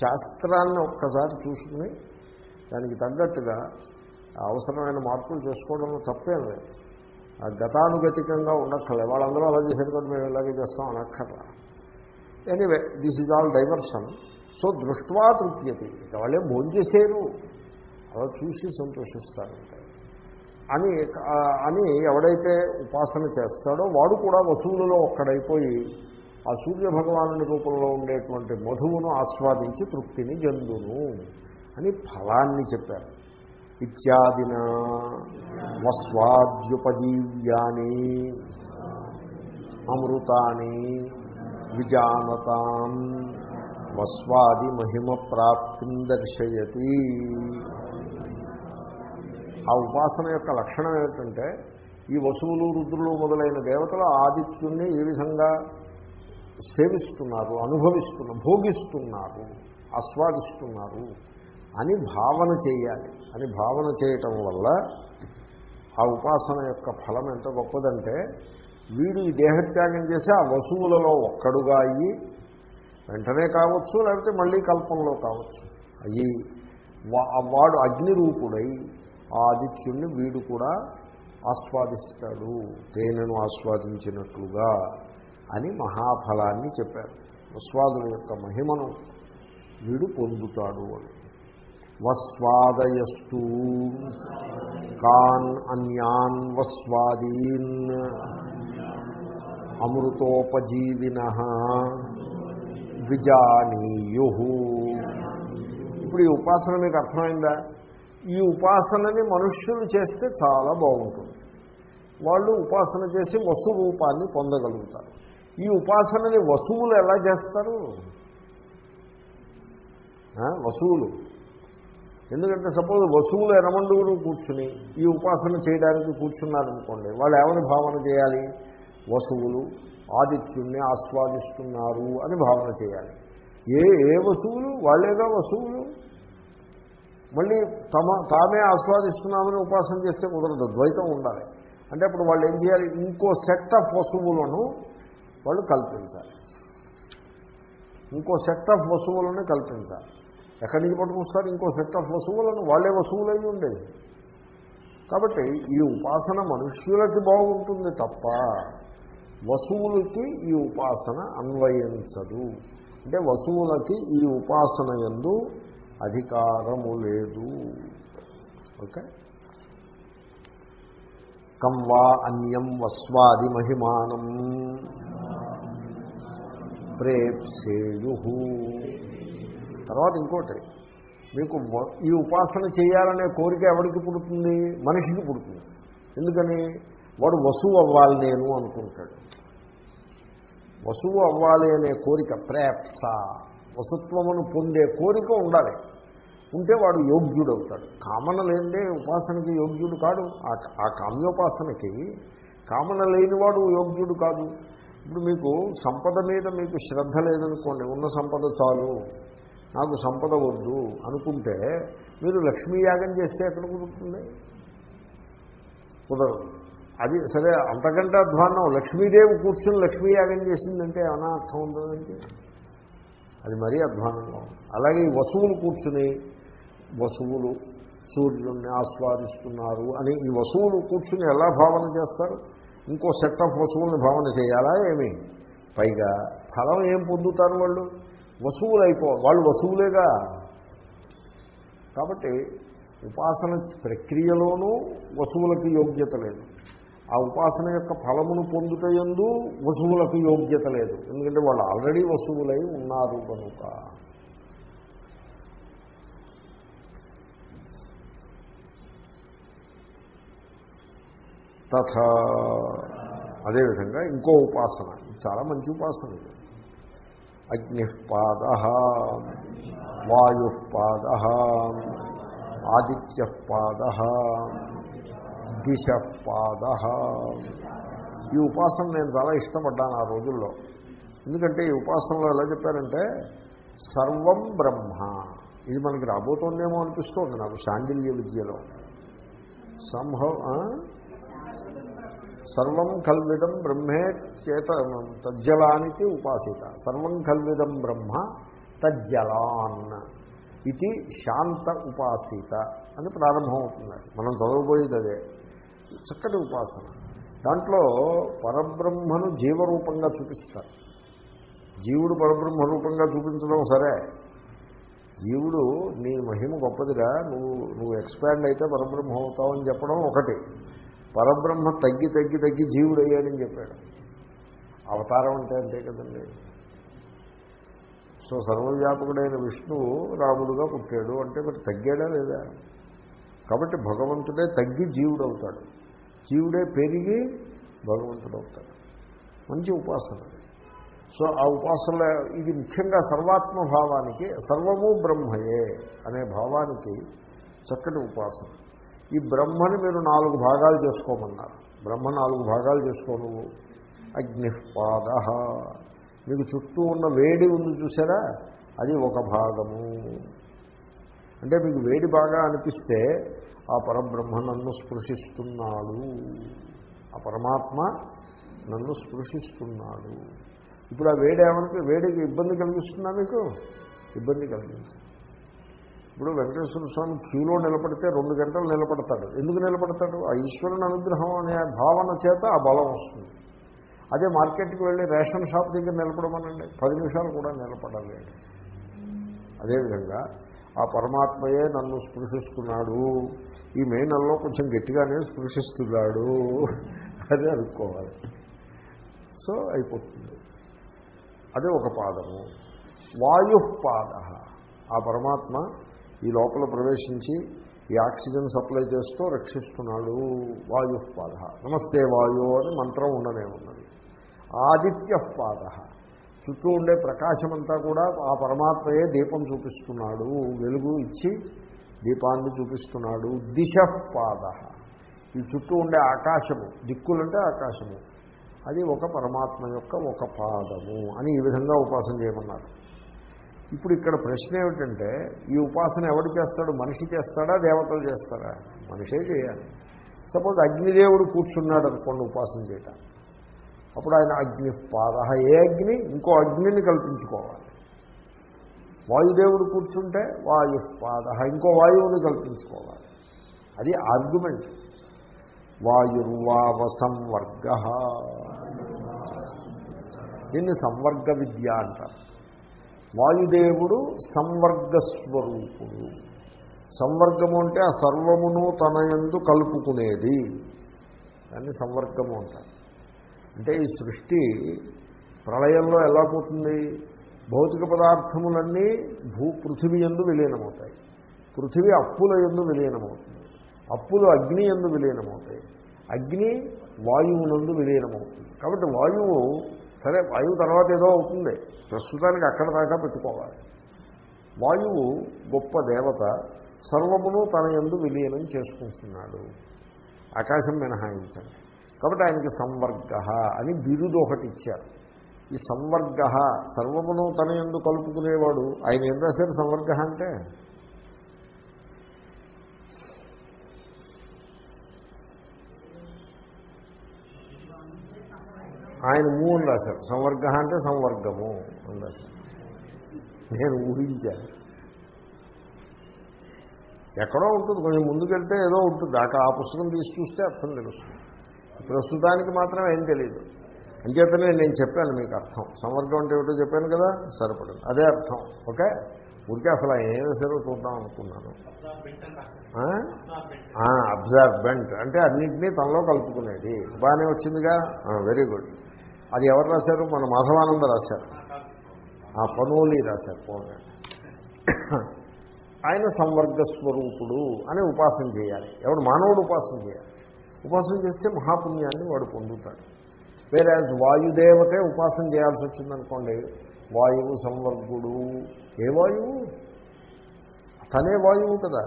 శాస్త్రాన్ని ఒక్కసారి చూసుకుని దానికి తగ్గట్టుగా అవసరమైన మార్పులు చేసుకోవడంలో తప్పేం లేదు. గతానుగతికంగా ఉండక్కర్లే. వాళ్ళందరూ అలా చేశారు కాబట్టి మేము ఇలాగే చేస్తాం అనక్కర్లా. Anyway this is all diversion so దృష్ట్వా తృప్తి ఇక వాళ్ళే భోంచేసేరు అలా చూసి సంతోషిస్తారంటే అని అని ఎవడైతే ఉపాసన చేస్తాడో వాడు కూడా వసూలులో ఒక్కడైపోయి ఆ సూర్య భగవానుని రూపంలో ఉండేటువంటి మధువును ఆస్వాదించి తృప్తిని జందును అని ఫలాన్ని చెప్పారు. ఇత్యాదిన వస్వాద్యుపజీవ్యాని అమృతాని విజానతాం వస్వాది మహిమ ప్రాప్తిం దర్శయతి. ఆ ఉపాసన యొక్క లక్షణం ఏమిటంటే ఈ వసువులు రుద్రులు మొదలైన దేవతలు ఆదిత్యుణ్ణి ఏ విధంగా సేవిస్తున్నారు అనుభవిస్తున్నారు భోగిస్తున్నారు ఆస్వాదిస్తున్నారు అని భావన చేయాలి. అని భావన చేయటం వల్ల ఆ ఉపాసన యొక్క ఫలం ఎంత గొప్పదంటే వీడు ఈ దేహత్యాగం చేసి ఆ వసువులలో ఒక్కడుగా అయ్యి వెంటనే కావచ్చు లేకపోతే మళ్ళీ కల్పంలో కావచ్చు. అయ్యి వాడు అగ్నిరూపుడై ఆ ఆదిత్యుణ్ణి వీడు కూడా ఆస్వాదిస్తాడు. తేనెను ఆస్వాదించినట్లుగా అని మహాఫలాన్ని చెప్పారు. వస్వాదుల యొక్క మహిమను వీడు పొందుతాడు అని. వస్వాదయస్తు. కాన్ అన్యాన్ వస్వాదీన్. అమృతోపజీవిన విజానీయు. ఇప్పుడు ఈ ఉపాసన మీకు అర్థమైందా? ఈ ఉపాసనని మనుష్యులు చేస్తే చాలా బాగుంటుంది. వాళ్ళు ఉపాసన చేసి వసు రూపాన్ని పొందగలుగుతారు. ఈ ఉపాసనని వసువులు ఎలా చేస్తారు? వసువులు. ఎందుకంటే సపోజ్ వసువులు ఎనమండుగురు కూర్చుని ఈ ఉపాసన చేయడానికి కూర్చున్నారనుకోండి వాళ్ళు ఏమని భావన చేయాలి? వసువులు ఆదిత్యుణ్ణి ఆస్వాదిస్తున్నారు అని భావన చేయాలి. ఏ ఏ వసువులు? వాళ్ళేగా వసువులు? మళ్ళీ తమ తామే ఆస్వాదిస్తున్నామని ఉపాసన చేస్తే కుదరదు ద్వైతం ఉండాలి. అంటే అప్పుడు వాళ్ళు ఏం చేయాలి? ఇంకో సెట్ ఆఫ్ వస్తువులను వాళ్ళు కల్పించాలి. ఇంకో సెట్ ఆఫ్ వస్తువులను కల్పించాలి. ఎక్కడి నుంచి పట్టుకొస్తారు? ఇంకో సెట్ ఆఫ్ వస్తువులను వాళ్ళే వస్తువులై ఉండేది. కాబట్టి ఈ ఉపాసన మనుష్యులకి బాగుంటుంది తప్ప వసువులకి ఈ ఉపాసన అన్వయించదు. అంటే వసువులకి ఈ ఉపాసన ఎందు అధికారము లేదు. ఓకే? కం వా అన్యం వస్వాది మహిమానం ప్రేప్సేయు తర్వాత ఇంకోటి మీకు ఈ ఉపాసన చేయాలనే కోరిక ఎవరికి పుడుతుంది? మనిషికి పుడుతుంది. ఎందుకని? వాడు వసువు అవ్వాలి నేను అనుకుంటాడు. వసువు అవ్వాలి అనే కోరిక ప్రేప్స వసత్వమును పొందే కోరిక ఉండాలి. ఉంటే వాడు యోగ్యుడవుతాడు. కామన లేనిదే ఉపాసనకి యోగ్యుడు కాడు. ఆ- ఆ కామ్యోపాసనకి కామన లేనివాడు యోగ్యుడు కాదు. ఇప్పుడు మీకు సంపద మీద మీకు శ్రద్ధ లేదనుకోండి ఉన్న సంపద చాలు. నాకు సంపద వద్దు అనుకుంటే మీరు లక్ష్మీ యాగం చేస్తే ఎక్కడ కుదురుతుంది? కుదరదు. అది సరే అంతకంటే అధ్వానం లక్ష్మీదేవి కూర్చుని లక్ష్మీ యాగం చేసిందంటే ఏమైనా అర్థం ఉండదండి అది మరీ అధ్వానంగా అలాగే ఈ వసువులు కూర్చుని వసువులు సూర్యుడిని ఆస్వాదిస్తున్నారు అని ఈ వసువులు కూర్చుని ఎలా భావన చేస్తారు? ఇంకో సెట్ ఆఫ్ వసువుల్ని భావన చేయాలా ఏమి? పైగా ఫలం ఏం పొందుతారు వాళ్ళు? వసువులైపో అయిపో వాళ్ళు వసువులేగా కాబట్టి ఉపాసన ప్రక్రియలోనూ వసువులకు యోగ్యత లేదు. ఆ ఉపాసన యొక్క ఫలమును పొందుటయందు వసువులకు యోగ్యత లేదు. ఎందుకంటే వాళ్ళు ఆల్రెడీ వసువులై ఉన్నారు కనుక తథా అదేవిధంగా ఇంకో ఉపాసన. ఇది చాలా మంచి ఉపాసన ఇది. అగ్నిపాద వాయుపాద ఆదిత్యపాద దిశపాద. ఈ ఉపాసన నేను చాలా ఇష్టపడ్డాను ఆ రోజుల్లో. ఎందుకంటే ఈ ఉపాసనలో ఎలా చెప్పారంటే సర్వం బ్రహ్మ. ఇది మనకి రాబోతోందేమో అనిపిస్తోంది నాకు శాండిల్య విద్యలో. సంభవ సర్వం కల్విదం బ్రహ్మే చేత తజ్జలానికి ఉపాసిత. సర్వం కల్విదం బ్రహ్మ తజ్జలాన్ ఇది శాంత ఉపాసిత అని ప్రారంభమవుతుంది. మనం చదవబోయేది అదే. చక్కటి ఉపాసన. దాంట్లో పరబ్రహ్మను జీవరూపంగా చూపిస్తారు. జీవుడు పరబ్రహ్మ రూపంగా చూపించడం సరే. జీవుడు నీ మహిమ గొప్పదిగా నువ్వు నువ్వు ఎక్స్పాండ్ అయితే పరబ్రహ్మ అవుతావు అని చెప్పడం ఒకటి. పరబ్రహ్మ తగ్గి తగ్గి తగ్గి జీవుడు అయ్యాడని చెప్పాడు. అవతారం అంటే అంతే కదండి. సో సర్వవ్యాపకుడైన విష్ణువు రాముడుగా పుట్టాడు అంటే మరి తగ్గాడా లేదా? కాబట్టి భగవంతుడే తగ్గి జీవుడు అవుతాడు జీవుడే పెరిగి భగవంతుడు అవుతాడు మంచి ఉపాసన. సో ఆ ఉపాసనలో ఇది ముఖ్యంగా సర్వాత్మ భావానికి సర్వము బ్రహ్మయే అనే భావానికి చక్కటి ఉపాసన. ఈ బ్రహ్మని మీరు నాలుగు భాగాలు చేసుకోమన్నారు. బ్రహ్మ నాలుగు భాగాలు చేసుకో నువ్వు. అగ్నిపాద. మీకు చుట్టూ ఉన్న వేడి ఉంది చూసారా? అది ఒక భాగము. అంటే మీకు వేడి బాగా అనిపిస్తే ఆ పరబ్రహ్మ నన్ను స్పృశిస్తున్నాడు. ఆ పరమాత్మ నన్ను స్పృశిస్తున్నాడు. ఇప్పుడు ఆ వేడి ఏమనిపి వేడికి ఇబ్బంది కలిగిస్తుందా మీకు? ఇబ్బంది కలిగించింది. ఇప్పుడు వెంకటేశ్వర స్వామి క్యూలో నిలబడితే రెండు గంటలు నిలబడతాడు. ఎందుకు నిలబడతాడు? ఆ ఈశ్వరుని అనుగ్రహం అనే భావన చేత ఆ బలం వస్తుంది. అదే మార్కెట్కి వెళ్ళి రేషన్ షాప్ దగ్గర నిలబడమనండి. పది నిమిషాలు కూడా నిలబడాలి అదేవిధంగా ఆ పరమాత్మయే నన్ను స్పృశిస్తున్నాడు. ఈ మే నెలలో కొంచెం గట్టిగానే స్పృశిస్తున్నాడు. అది అనుకోవాలి. సో అయిపోతుంది. అదే ఒక పాదము. వాయుపాద ఆ పరమాత్మ ఈ లోపల ప్రవేశించి ఈ ఆక్సిజన్ సప్లై చేస్తూ రక్షిస్తున్నాడు వాయుపాద. నమస్తే వాయు అని మంత్రం ఉండనే ఉన్నది. ఆదిత్యపాద. చుట్టూ ఉండే ప్రకాశమంతా కూడా ఆ పరమాత్మయే దీపం చూపిస్తున్నాడు. వెలుగు ఇచ్చి దీపాన్ని చూపిస్తున్నాడు. దిశపాద. ఈ చుట్టూ ఉండే ఆకాశము దిక్కులంటే ఆకాశము. అది ఒక పరమాత్మ యొక్క ఒక పాదము అని ఈ విధంగా ఉపాసన చేయమన్నారు. ఇప్పుడు ఇక్కడ ప్రశ్న ఏమిటంటే ఈ ఉపాసన ఎవడు చేస్తాడు? మనిషి చేస్తాడా? దేవతలు చేస్తారా? మనిషే చేయాలి. సపోజ్ అగ్నిదేవుడు కూర్చున్నాడు అనుకోండి ఉపాసన చేయటం. అప్పుడు ఆయన అగ్ని పాద ఏ అగ్ని? ఇంకో అగ్నిని కల్పించుకోవాలి. వాయుదేవుడు కూర్చుంటే వాయు పాద ఇంకో వాయువుని కల్పించుకోవాలి. అది ఆర్గ్యుమెంట్. వాయుర్వావ సంవర్గ దీన్ని సంవర్గ విద్య అంటారు. వాయుదేవుడు సంవర్గస్వరూపుడు. సంవర్గము అంటే ఆ సర్వమును తన ఎందు కలుపుకునేది. దాన్ని సంవర్గము అంటారు. అంటే ఈ సృష్టి ప్రళయంలో ఎలా పోతుంది? భౌతిక పదార్థములన్నీ భూ పృథివీ ఎందు విలీనమవుతాయి. పృథివీ అప్పుల ఎందు విలీనమవుతుంది. అప్పులు అగ్ని ఎందు విలీనమవుతాయి. అగ్ని వాయువునందు విలీనమవుతుంది. కాబట్టి వాయువు సరే వాయువు తర్వాత ఏదో అవుతుంది. ప్రస్తుతానికి అక్కడ దాకా పెట్టుకోవాలి. వాయువు గొప్ప దేవత సర్వమును తన ఎందు విలీనం చేసుకుంటున్నాడు. ఆకాశం మినహాయించండి. కాబట్టి ఆయనకి సంవర్గ అని బిరుదు ఒకటి ఇచ్చారు. ఈ సంవర్గ సర్వమును తన ఎందు కలుపుకునేవాడు ఆయన ఏం రాశారు సంవర్గ అంటే? ఆయన మూ అని రాశారు. సంవర్గ అంటే సంవర్గము అని రాశారు. నేను ఊహించాను. ఎక్కడో ఉంటుంది. కొంచెం ముందుకెళ్తే ఏదో ఉంటుంది. అక్కడ ఆ పుస్తకం తీసి చూస్తే అర్థం తెలుస్తుంది. ప్రస్తుతానికి మాత్రం ఏం తెలియదు అంచేతనే నేను చెప్పాను మీకు అర్థం. సంవర్గం అంటే ఏమిటో చెప్పాను కదా? సరిపడదు. అదే అర్థం. ఓకే? ఊరికే అసలు ఏం వేసారో చూద్దాం అనుకున్నాను. అబ్జర్బెంట్. అంటే అన్నింటినీ తనలో కలుపుకునేది. బాగానే వచ్చిందిగా? Very good. అది ఎవరు రాశారు? మన మాధవానంద రాశారు. ఆ పనోలి రాశారు పోగా ఆయన సంవర్గ స్వరూపుడు అని ఉపాసన చేయాలి. ఎవడు? మానవుడు ఉపాసన చేయాలి. ఉపాసన చేస్తే మహాపుణ్యాన్ని వాడు పొందుతాడు. వేరే వాయుదేవతే ఉపాసన చేయాల్సి వచ్చిందనుకోండి వాయువు సంవర్గుడు. ఏ వాయువు? తనే వాయువు కదా.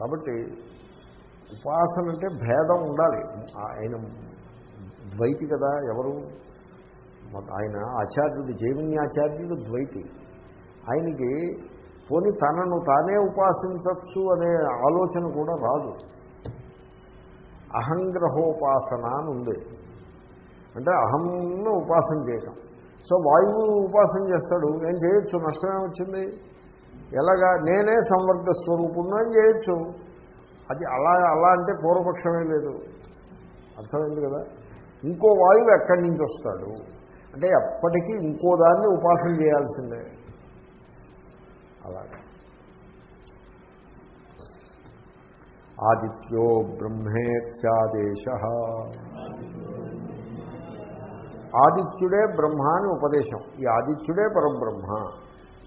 కాబట్టి ఉపాసన అంటే భేదం ఉండాలి. ఆయన ద్వైతి కదా ఎవరు? ఆయన ఆచార్యుడు జైమిన్యాచార్యుడు ద్వైతి. ఆయనకి పోని తనను తానే ఉపాసించవచ్చు అనే ఆలోచన కూడా రాదు. అహంగ్రహోపాసన అని ఉంది. అంటే అహంను ఉపాసన చేయటం. సో వాయువు ఉపాసన చేస్తాడు ఏం చేయొచ్చు? నష్టమే వచ్చింది ఎలాగా? నేనే సంవర్గ స్వరూపుణ్ణి అని చేయొచ్చు. అది అలా అలా అంటే పూర్వపక్షమే లేదు. అర్థమైంది కదా? ఇంకో వాయువు ఎక్కడి నుంచి వస్తాడు? అంటే ఎప్పటికీ ఇంకో దాన్ని ఉపాసన చేయాల్సిందే. అలాగే. ఆదిత్యో బ్రహ్మేత్యాదేశ. ఆదిత్యుడే బ్రహ్మ అని ఉపదేశం. ఈ ఆదిత్యుడే పరబ్రహ్మ.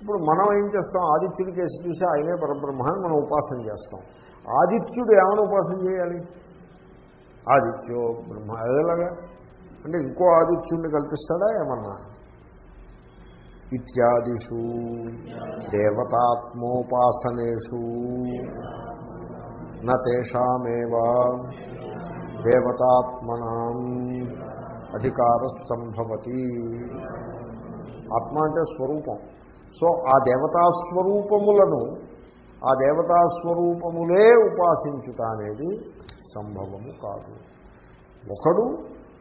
ఇప్పుడు మనం ఏం చేస్తాం? ఆదిత్యుడి కేసు చూసి ఆయనే పరబ్రహ్మ అని మనం ఉపాసన చేస్తాం. ఆదిత్యుడు ఏమైనా ఉపాసన చేయాలి? ఆదిత్యో బ్రహ్మ అదేలాగా అంటే ఇంకో ఆదిత్యుడిని కల్పిస్తాడా ఏమన్నా? ఇత్యాదిషు దేవతాత్మోపాసనేషు. నేషామేవా దేవతాత్మనాం అధికార సంభవతి ఆత్మ అంటే స్వరూపం. సో ఆ దేవతాస్వరూపములను ఆ దేవతాస్వరూపములే ఉపాసించుట అనేది సంభవము కాదు. ఒకడు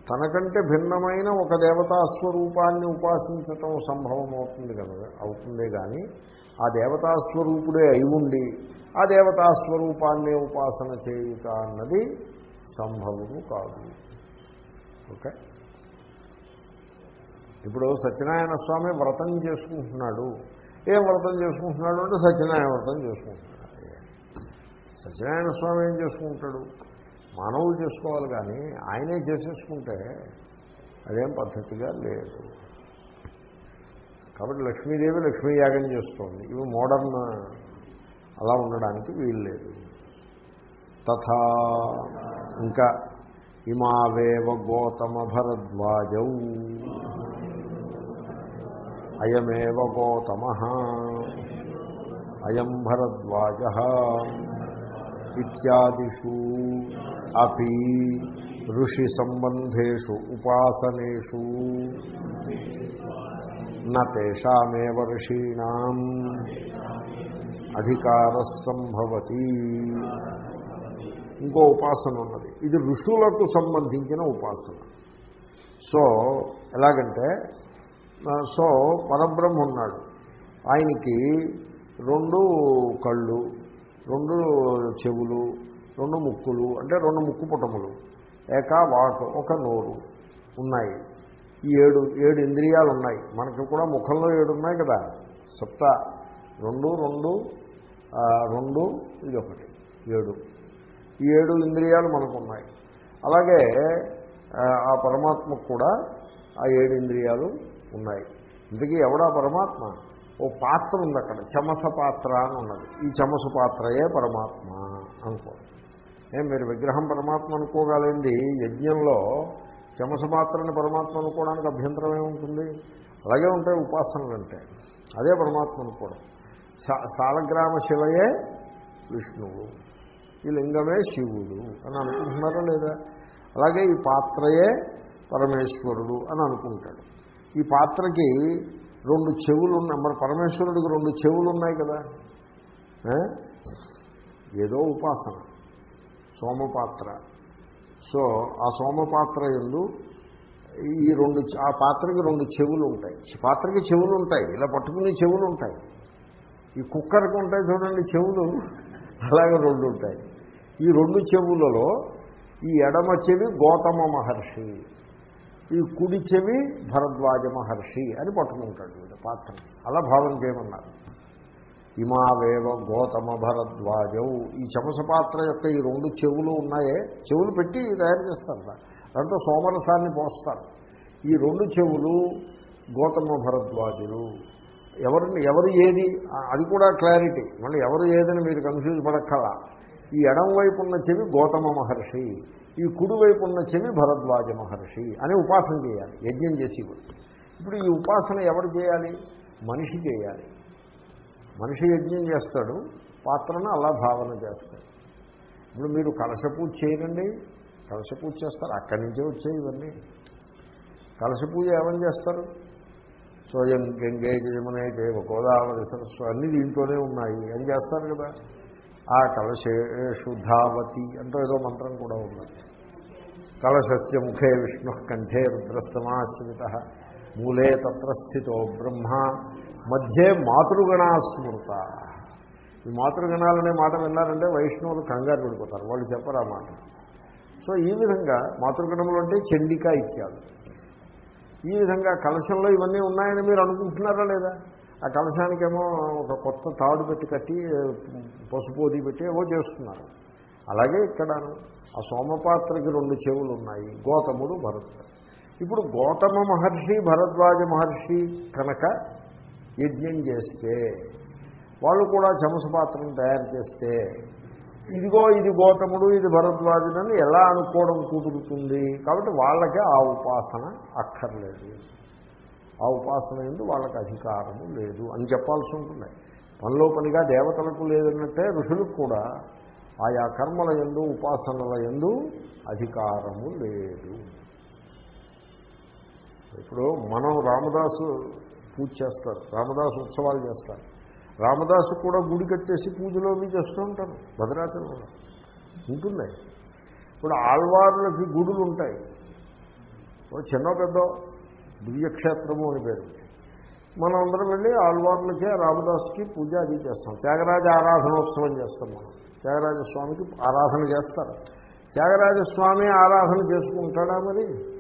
తనకంటే భిన్నమైన ఒక దేవతాస్వరూపాన్ని ఉపాసించటం సంభవం అవుతుంది కనుక అవుతుందే కానీ ఆ దేవతాస్వరూపుడే అయి ఉండి ఆ దేవతాస్వరూపాన్ని ఉపాసన చేయుట అన్నది సంభవము కాదు. ఓకే? ఇప్పుడు సత్యనారాయణ స్వామి వ్రతం చేసుకుంటున్నాడు. ఏం వ్రతం చేసుకుంటున్నాడు అంటే సత్యనారాయణ వ్రతం చేసుకుంటున్నాడు. సత్యనారాయణ స్వామి ఏం చేసుకుంటాడు? మానవులు చేసుకోవాలి కానీ ఆయనే చేసేసుకుంటే అదేం పద్ధతిగా లేదు. కాబట్టి లక్ష్మీదేవి లక్ష్మీ యాగం చేస్తోంది. ఇవి మోడర్న్ అలా ఉండడానికి వీల్లేదు. తథా ఇంకా ఇమావేవ గోతమ భరద్వాజౌ అయమేవ గోతమ అయం భరద్వాజ ఇత్యాదిషు అపి ఋషి సంబంధేషు ఉపాసనేషు నేషామే ఋషీణాం. అధికార సంభవతి ఇంకో ఉపాసన ఉన్నది. ఇది ఋషులకు సంబంధించిన ఉపాసన. సో ఎలాగంటే సో పరబ్రహ్మ ఉన్నాడు. ఆయనకి రెండు కళ్ళు రెండు చెవులు రెండు ముక్కులు అంటే రెండు ముక్కు పుటములు ఏకా వాక్ ఒక నోరు ఉన్నాయి. ఈ ఏడు ఏడు ఇంద్రియాలు ఉన్నాయి మనకి కూడా ముఖంలో ఏడు ఉన్నాయి కదా. సప్త రెండు రెండు రెండు ఇది ఒకటి ఏడు. ఈ ఏడు ఇంద్రియాలు మనకు ఉన్నాయి అలాగే ఆ, ఆ పరమాత్మకు కూడా ఆ ఏడు ఇంద్రియాలు ఉన్నాయి. ఇంతకీ ఎవడా పరమాత్మ? ఓ పాత్ర ఉంది అక్కడ చమస పాత్ర అని ఉన్నది. ఈ చమస పాత్రయే పరమాత్మ అనుకో. ఏం మీరు విగ్రహం పరమాత్మ అనుకోగలండి యజ్ఞంలో చమస పాత్రని పరమాత్మ అనుకోవడానికి అభ్యంతరం ఏముంటుంది? అలాగే ఉంటాయి ఉపాసనలు అంటే అదే పరమాత్మ అనుకోవడం. సా- సాలగ్రామ శివయే విష్ణువు ఈ లింగమే శివుడు అని అనుకుంటున్నారా లేదా? అలాగే ఈ పాత్రయే పరమేశ్వరుడు అని అనుకుంటాడు. ఈ పాత్రకి రెండు చెవులు ఉన్నాయి మరి పరమేశ్వరుడికి రెండు చెవులు ఉన్నాయి కదా ఏదో ఉపాసన. సోమపాత్ర. సో ఆ సోమపాత్ర ఎందు ఈ రెండు ఆ పాత్రకి రెండు చెవులు ఉంటాయి పాత్రకి చెవులు ఉంటాయి ఇలా పట్టుకునే చెవులు ఉంటాయి ఈ కుక్కర్కి ఉంటాయి చూడండి చెవులు. అలాగే రెండు ఉంటాయి ఈ రెండు చెవులలో ఈ ఎడమ చెవి గౌతమ మహర్షి. ఈ కుడి చెవి భరద్వాజ మహర్షి అని పట్టుకుంటాడు వీడు పాత్ర. అలా భావన చేయమన్నారు. ఇమావేవ గౌతమ భరద్వాజవు ఈ చమస పాత్ర యొక్క ఈ రెండు చెవులు ఉన్నాయే. చెవులు పెట్టి తయారు చేస్తారు. దాంట్లో సోమరసాన్ని పోస్తారు. ఈ రెండు చెవులు గౌతమ భరద్వాజులు. ఎవరిని ఎవరు ఏది? అది కూడా క్లారిటీ. మళ్ళీ ఎవరు ఏదని మీరు కన్ఫ్యూజ్ పడక్కల. ఈ ఎడం వైపు ఉన్న చెవి గౌతమ మహర్షి. ఈ కుడివైపు ఉన్న చెవి భరద్వాజ మహర్షి అని ఉపాసన చేయాలి యజ్ఞం చేసి ఇప్పుడు ఈ ఉపాసన ఎవరు చేయాలి? మనిషి చేయాలి. మనిషి యజ్ఞం చేస్తాడు పాత్రను అలా భావన చేస్తాడు. ఇప్పుడు మీరు కలశ పూజ చేయరండి కలశ పూజ చేస్తారు అక్కడి నుంచే వచ్చాయి ఇవన్నీ. కలశ పూజ ఏమని చేస్తారు? స్వయం గంగే జయమునే జయ గోదావరి సరస్వ అన్నీ దీంట్లోనే ఉన్నాయి అని చేస్తారు కదా. ఆ కలశేషు ధావతి అంటూ ఏదో మంత్రం కూడా ఉన్నది. కలశస్య ముఖే విష్ణు కంఠే రుద్రస్తమాశ్రిత. మూలే తత్ర స్థితో బ్రహ్మ. మధ్యే మాతృగణా స్మృత. ఈ మాతృగణాలనే మాట విన్నారంటే వైష్ణవులు కంగారు పడిపోతారు. వాళ్ళు చెప్పరు ఆ మాట. సో ఈ విధంగా మాతృగణములు అంటే చండికా ఇత్యాలు ఈ విధంగా కలశంలో ఇవన్నీ ఉన్నాయని మీరు అనుకుంటున్నారా లేదా? ఆ కలశానికేమో ఒక కొత్త తాడు పెట్టి కట్టి పసుపోది పెట్టి ఏవో చేస్తున్నారు. అలాగే ఇక్కడను ఆ సోమపాత్రకి రెండు చెవులు ఉన్నాయి గోతముడు భరతుడు ఇప్పుడు గౌతమ మహర్షి భరద్వాజ మహర్షి కనుక యజ్ఞం చేస్తే వాళ్ళు కూడా చమసపాత్రను తయారు చేస్తే ఇదిగో ఇది గౌతముడు ఇది భరద్వాజుడని ఎలా అనుకోవడం కుదురుతుంది? కాబట్టి వాళ్ళకే ఆ ఉపాసన అక్కర్లేదు. ఆ ఉపాసన ఎందు వాళ్ళకి అధికారము లేదు అని చెప్పాల్సి ఉంటుంది. పనిలో పనిగా దేవతలకు లేదన్నట్టే ఋషులకు కూడా ఆయా కర్మల ఎందు ఉపాసనల ఎందు అధికారము లేదు. ఇప్పుడు మనం రామదాసు పూజ చేస్తారు రామదాసు ఉత్సవాలు చేస్తారు. రామదాసు కూడా గుడి కట్టేసి పూజలో అవి చేస్తూ ఉంటారు భద్రాచలంలో. ఉంటుంది. ఇప్పుడు ఆళ్వార్లకి గుడులు ఉంటాయి చిన్న పెద్ద దివ్యక్షేత్రము అని పేరు. మనం అందరం వెళ్ళి ఆళ్వార్లకే రామదాస్కి పూజ అది చేస్తాం. త్యాగరాజ ఆరాధనోత్సవం చేస్తాం మనం. త్యాగరాజ స్వామికి ఆరాధన చేస్తారు. త్యాగరాజ స్వామి ఆరాధన చేసుకుంటాడా మరి?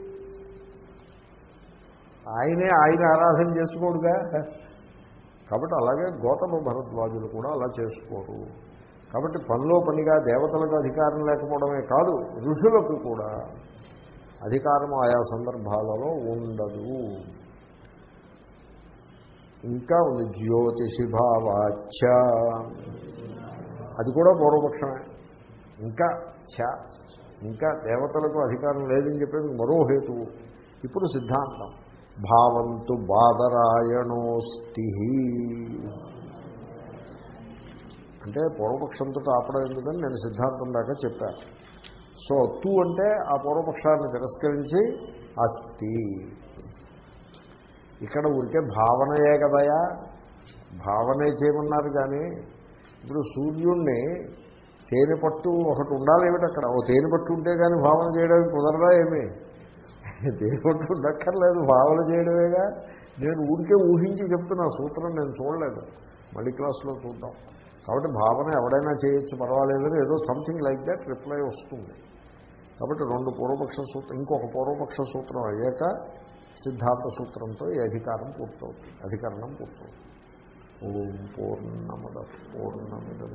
ఆయనే ఆయన ఆరాధన చేసుకోడుగా? కాబట్టి అలాగే గౌతమ భరద్వాజులు కూడా అలా చేసుకోరు. కాబట్టి పనిలో పనిగా దేవతలకు అధికారం లేకపోవడమే కాదు ఋషులకు కూడా. అధికారం ఆయా సందర్భాలలో ఉండదు. ఇంకా ఉంది జ్యోతిషి భావాచ అది కూడా పూర్వపక్షమే. ఇంకా ఛ. ఇంకా దేవతలకు అధికారం లేదని చెప్పేది మరో హేతువు. ఇప్పుడు సిద్ధాంతం. భావంతు బాదరాయణోస్తి అంటే పూర్వపక్షంతో ఆపడం ఎందుకని నేను సిద్ధాంతం దాకా చెప్పాను. సో తు అంటే ఆ పూర్వపక్షాన్ని తిరస్కరించి అస్థి ఇక్కడ ఊరికే భావనయే కదయా? భావనే చేయమన్నారు కానీ ఇప్పుడు సూర్యుణ్ణి తేనె పట్టు ఒకటి ఉండాలి ఏమిటి అక్కడ? ఓ తేనె పట్టు ఉంటే కానీ భావన చేయడానికి కుదరదా ఏమి? తేనె పట్టు ఉండక్కర్లేదు భావన చేయడమేగా? నేను ఊరికే ఊహించి చెప్తున్నా సూత్రం నేను చూడలేదు. మళ్ళీ క్లాస్లో చూద్దాం. కాబట్టి భావన ఎవడైనా చేయొచ్చు పర్వాలేదని ఏదో సంథింగ్ లైక్ దాట్ రిప్లై వస్తుంది. కాబట్టి రెండు పూర్వపక్ష సూత్రం ఇంకొక పూర్వపక్ష సూత్రం అయ్యాక సిద్ధాంత సూత్రంతో ఈ అధికారం పూర్తవుతుంది. అధికరణం పూర్తవుతుంది. ఓం పూర్ణముద పూర్ణమిదం.